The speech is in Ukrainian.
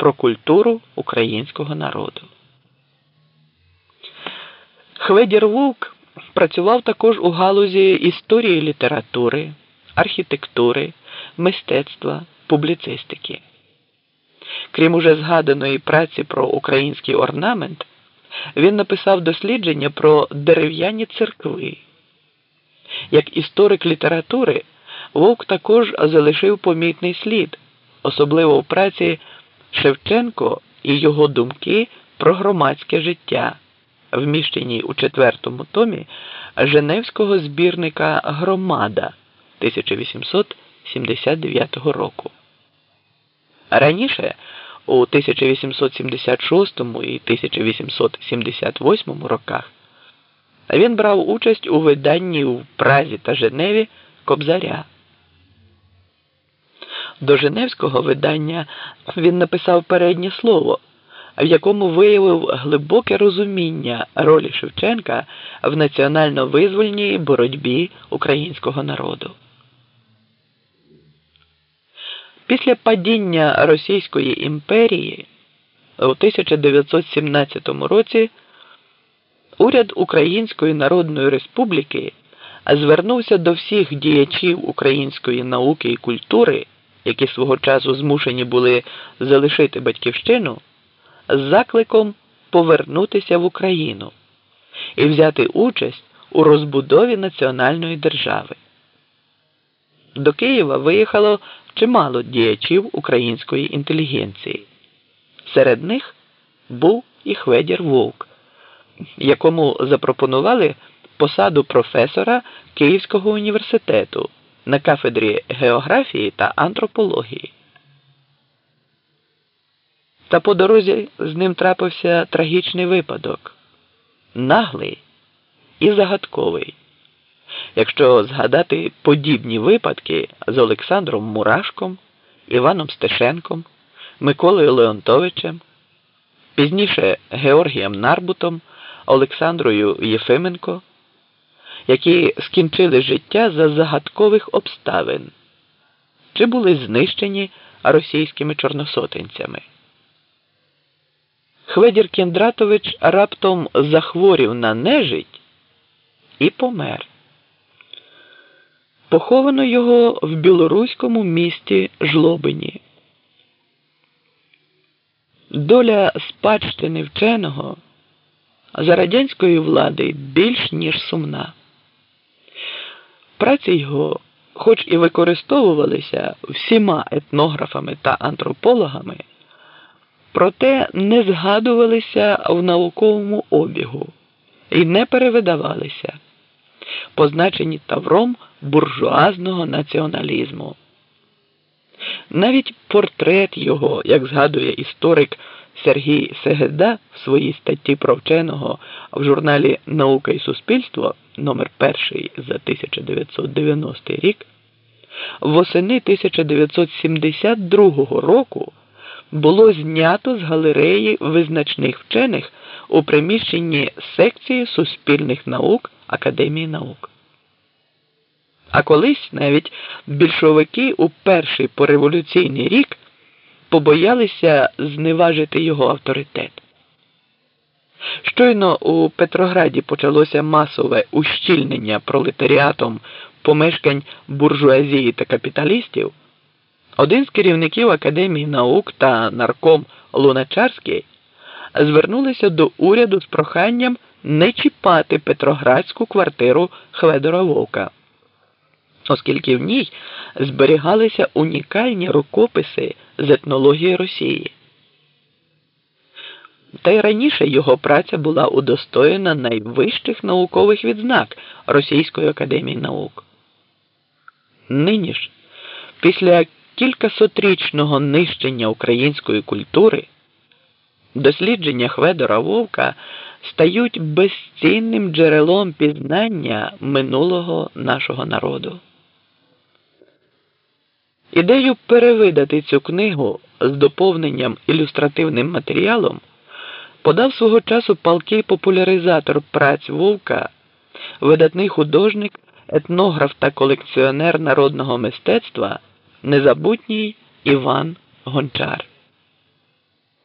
про культуру українського народу. Хведір Вовк працював також у галузі історії літератури, архітектури, мистецтва, публіцистики. Крім уже згаданої праці про український орнамент, він написав дослідження про дерев'яні церкви. Як історик літератури, Вовк також залишив помітний слід, особливо в праці Шевченко і його думки про громадське життя, вміщеній у четвертому томі Женевського збірника Громада 1879 року. Раніше, у 1876 і 1878 роках, він брав участь у виданні в Празі та Женеві Кобзаря. До Женевського видання він написав переднє слово, в якому виявив глибоке розуміння ролі Шевченка в національно-визвольній боротьбі українського народу. Після падіння Російської імперії у 1917 році уряд Української Народної Республіки звернувся до всіх діячів української науки і культури, які свого часу змушені були залишити батьківщину, з закликом повернутися в Україну і взяти участь у розбудові національної держави. До Києва виїхало чимало діячів української інтелігенції. Серед них був і Хведір Вовк, якому запропонували посаду професора Київського університету на кафедрі географії та антропології. Та по дорозі з ним трапився трагічний випадок наглий і загадковий. Якщо згадати подібні випадки з Олександром Мурашком, Іваном Стешенком, Миколою Леонтовичем, пізніше Георгієм Нарбутом, Олександрою Єфименко, які скінчили життя за загадкових обставин чи були знищені російськими чорносотенцями. Хведір Кіндратович раптом захворів на нежить і помер. Поховано його в білоруському місті Жлобині. Доля спадщини вченого за радянської влади більш ніж сумна. Праці його, хоч і використовувалися всіма етнографами та антропологами, проте не згадувалися в науковому обігу і не перевидавалися позначені тавром буржуазного націоналізму. Навіть портрет його, як згадує історик Сергій Сегеда в своїй статті про вченого в журналі Наука і суспільство номер 1 за 1990 рік, восени 1972 року було знято з галереї визначних вчених у приміщенні секції суспільних наук Академії наук. А колись навіть більшовики у перший пореволюційний рік побоялися зневажити його авторитет. Щойно у Петрограді почалося масове ущільнення пролетаріатом помешкань буржуазії та капіталістів. Один з керівників Академії наук та нарком Луначарський звернулися до уряду з проханням не чіпати Петроградську квартиру Хведора Вовка, оскільки в ній зберігалися унікальні рукописи з етнології Росії. Та й раніше його праця була удостоєна найвищих наукових відзнак Російської академії наук. Нині ж, після кількасотрічного нищення української культури, дослідження Хведора Вовка стають безцінним джерелом пізнання минулого нашого народу. Ідею перевидати цю книгу з доповненням ілюстративним матеріалом подав свого часу палкий популяризатор праць Вовка, видатний художник, етнограф та колекціонер народного мистецтва незабутній Іван Гончар.